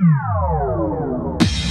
Yeah.